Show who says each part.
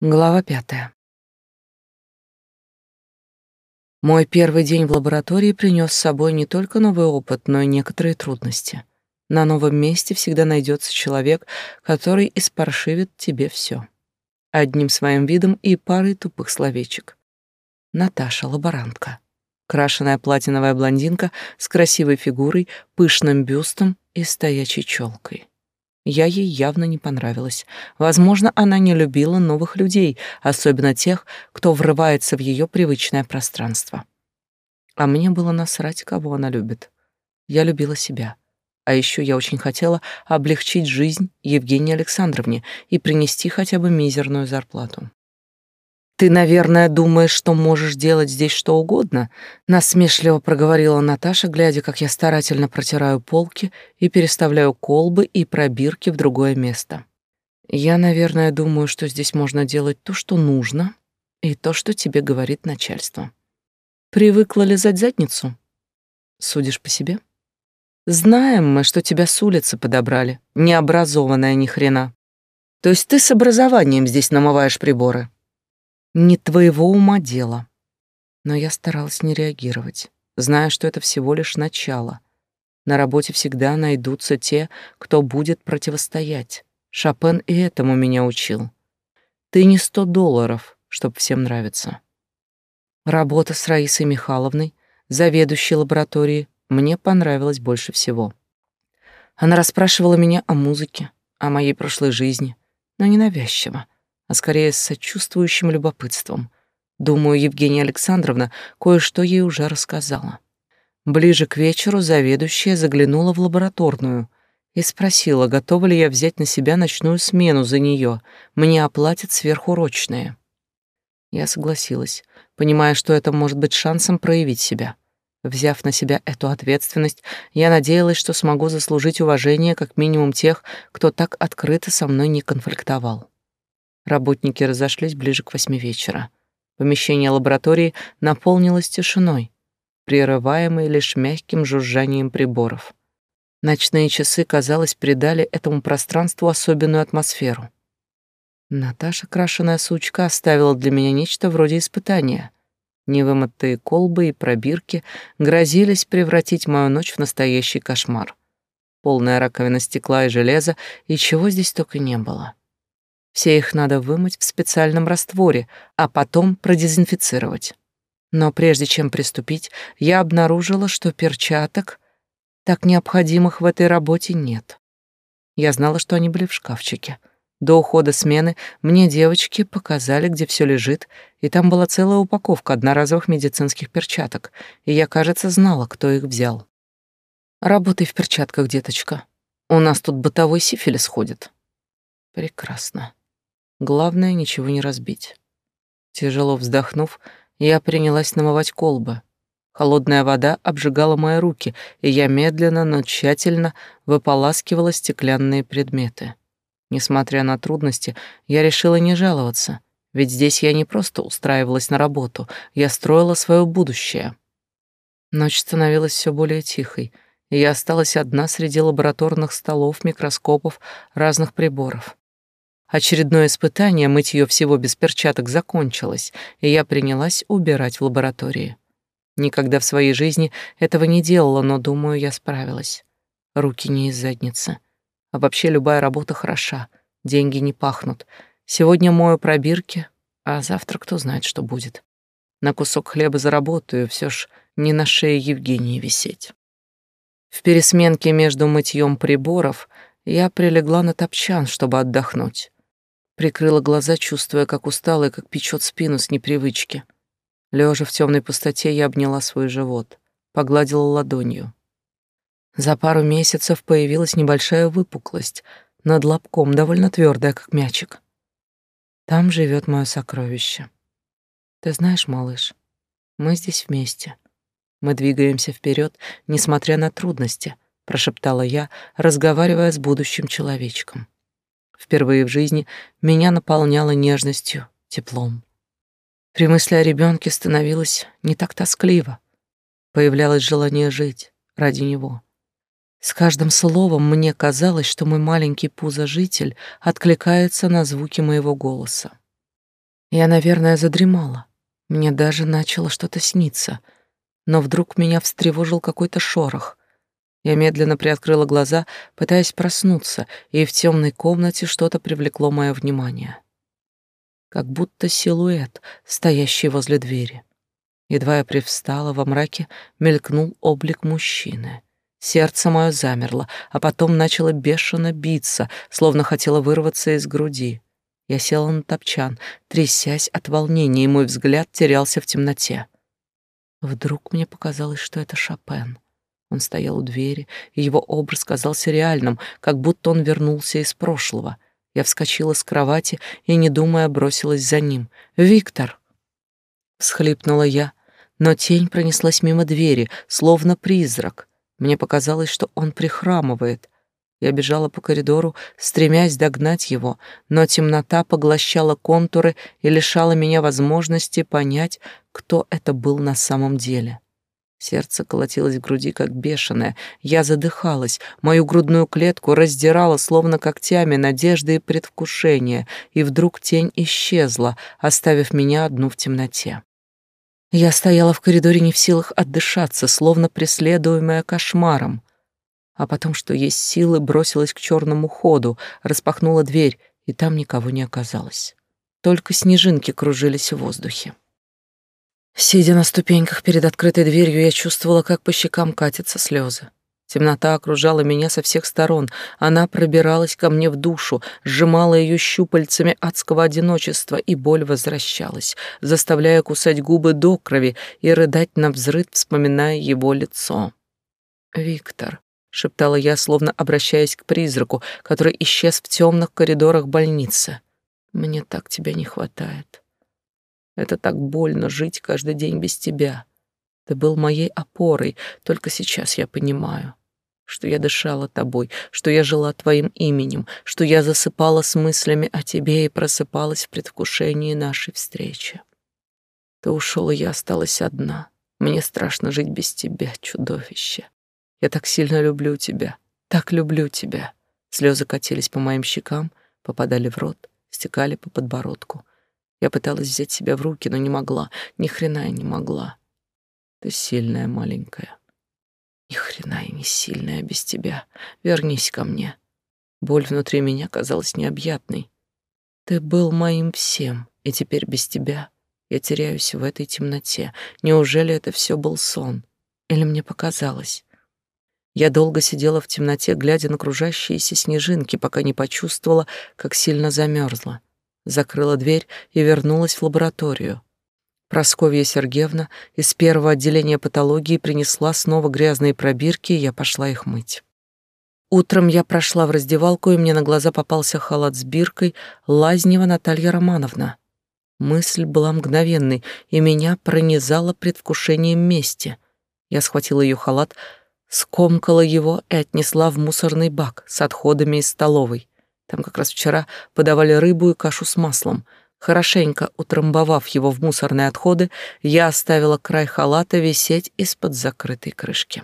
Speaker 1: Глава пятая. Мой первый день в лаборатории принес с собой не только новый опыт, но и некоторые трудности. На новом месте всегда найдется человек, который испаршивит тебе все. Одним своим видом и парой тупых словечек. Наташа, лаборантка. Крашеная платиновая блондинка с красивой фигурой, пышным бюстом и стоячей челкой. Я ей явно не понравилась. Возможно, она не любила новых людей, особенно тех, кто врывается в ее привычное пространство. А мне было насрать, кого она любит. Я любила себя. А еще я очень хотела облегчить жизнь Евгении Александровне и принести хотя бы мизерную зарплату. «Ты, наверное, думаешь, что можешь делать здесь что угодно?» Насмешливо проговорила Наташа, глядя, как я старательно протираю полки и переставляю колбы и пробирки в другое место. «Я, наверное, думаю, что здесь можно делать то, что нужно, и то, что тебе говорит начальство. Привыкла лизать задницу? Судишь по себе? Знаем мы, что тебя с улицы подобрали, необразованная ни хрена. То есть ты с образованием здесь намываешь приборы?» Не твоего ума дело. Но я старалась не реагировать, зная, что это всего лишь начало. На работе всегда найдутся те, кто будет противостоять. Шопен и этому меня учил. Ты не сто долларов, чтоб всем нравиться. Работа с Раисой Михайловной, заведующей лабораторией, мне понравилась больше всего. Она расспрашивала меня о музыке, о моей прошлой жизни, но ненавязчиво, а скорее с сочувствующим любопытством. Думаю, Евгения Александровна кое-что ей уже рассказала. Ближе к вечеру заведующая заглянула в лабораторную и спросила, готова ли я взять на себя ночную смену за нее. Мне оплатят сверхурочные. Я согласилась, понимая, что это может быть шансом проявить себя. Взяв на себя эту ответственность, я надеялась, что смогу заслужить уважение как минимум тех, кто так открыто со мной не конфликтовал. Работники разошлись ближе к восьми вечера. Помещение лаборатории наполнилось тишиной, прерываемой лишь мягким жужжанием приборов. Ночные часы, казалось, придали этому пространству особенную атмосферу. Наташа, крашеная сучка, оставила для меня нечто вроде испытания. Невымытые колбы и пробирки грозились превратить мою ночь в настоящий кошмар. Полная раковина стекла и железа, и чего здесь только не было. Все их надо вымыть в специальном растворе, а потом продезинфицировать. Но прежде чем приступить, я обнаружила, что перчаток, так необходимых в этой работе, нет. Я знала, что они были в шкафчике. До ухода смены мне девочки показали, где все лежит, и там была целая упаковка одноразовых медицинских перчаток, и я, кажется, знала, кто их взял. Работай в перчатках, деточка. У нас тут бытовой сифилис ходит. Прекрасно. Главное, ничего не разбить. Тяжело вздохнув, я принялась намывать колбы. Холодная вода обжигала мои руки, и я медленно, но тщательно выполаскивала стеклянные предметы. Несмотря на трудности, я решила не жаловаться, ведь здесь я не просто устраивалась на работу, я строила свое будущее. Ночь становилась все более тихой, и я осталась одна среди лабораторных столов, микроскопов, разных приборов. Очередное испытание, мытье всего без перчаток, закончилось, и я принялась убирать в лаборатории. Никогда в своей жизни этого не делала, но, думаю, я справилась. Руки не из задницы. А вообще любая работа хороша, деньги не пахнут. Сегодня мою пробирки, а завтра кто знает, что будет. На кусок хлеба заработаю, все ж не на шее Евгении висеть. В пересменке между мытьем приборов я прилегла на топчан, чтобы отдохнуть. Прикрыла глаза, чувствуя, как устала и как печет спину с непривычки. Лежа в темной пустоте, я обняла свой живот, погладила ладонью. За пару месяцев появилась небольшая выпуклость над лобком, довольно твердая, как мячик. Там живет мое сокровище. Ты знаешь, малыш, мы здесь вместе. Мы двигаемся вперед, несмотря на трудности, прошептала я, разговаривая с будущим человечком. Впервые в жизни меня наполняло нежностью, теплом. При мысли о ребенке становилось не так тоскливо. Появлялось желание жить ради него. С каждым словом мне казалось, что мой маленький пузожитель откликается на звуки моего голоса. Я, наверное, задремала. Мне даже начало что-то сниться. Но вдруг меня встревожил какой-то шорох. Я медленно приоткрыла глаза, пытаясь проснуться, и в темной комнате что-то привлекло мое внимание. Как будто силуэт, стоящий возле двери. Едва я привстала, во мраке мелькнул облик мужчины. Сердце мое замерло, а потом начало бешено биться, словно хотело вырваться из груди. Я села на топчан, трясясь от волнения, и мой взгляд терялся в темноте. Вдруг мне показалось, что это Шопен. Он стоял у двери, и его образ казался реальным, как будто он вернулся из прошлого. Я вскочила с кровати и, не думая, бросилась за ним. «Виктор!» — всхлипнула я, но тень пронеслась мимо двери, словно призрак. Мне показалось, что он прихрамывает. Я бежала по коридору, стремясь догнать его, но темнота поглощала контуры и лишала меня возможности понять, кто это был на самом деле. Сердце колотилось в груди, как бешеное. Я задыхалась, мою грудную клетку раздирала, словно когтями, надежды и предвкушение, и вдруг тень исчезла, оставив меня одну в темноте. Я стояла в коридоре не в силах отдышаться, словно преследуемая кошмаром. А потом, что есть силы, бросилась к черному ходу, распахнула дверь, и там никого не оказалось. Только снежинки кружились в воздухе. Сидя на ступеньках перед открытой дверью, я чувствовала, как по щекам катятся слезы. Темнота окружала меня со всех сторон. Она пробиралась ко мне в душу, сжимала ее щупальцами адского одиночества, и боль возвращалась, заставляя кусать губы до крови и рыдать на взрыв, вспоминая его лицо. «Виктор», — шептала я, словно обращаясь к призраку, который исчез в темных коридорах больницы. «Мне так тебя не хватает. Это так больно жить каждый день без тебя. Ты был моей опорой, только сейчас я понимаю что я дышала тобой, что я жила твоим именем, что я засыпала с мыслями о тебе и просыпалась в предвкушении нашей встречи. Ты ушел, и я осталась одна. Мне страшно жить без тебя, чудовище. Я так сильно люблю тебя, так люблю тебя. Слезы катились по моим щекам, попадали в рот, стекали по подбородку. Я пыталась взять себя в руки, но не могла, ни хрена я не могла. Ты сильная маленькая, ни хрена я не сильная без тебя. Вернись ко мне. Боль внутри меня казалась необъятной. Ты был моим всем, и теперь без тебя я теряюсь в этой темноте. Неужели это все был сон? Или мне показалось? Я долго сидела в темноте, глядя на кружащиеся снежинки, пока не почувствовала, как сильно замерзла. Закрыла дверь и вернулась в лабораторию. Просковья Сергеевна из первого отделения патологии принесла снова грязные пробирки, и я пошла их мыть. Утром я прошла в раздевалку, и мне на глаза попался халат с биркой Лазнева Наталья Романовна. Мысль была мгновенной, и меня пронизало предвкушением мести. Я схватила ее халат, скомкала его и отнесла в мусорный бак с отходами из столовой. Там как раз вчера подавали рыбу и кашу с маслом — Хорошенько утрамбовав его в мусорные отходы, я оставила край халата висеть из-под закрытой крышки.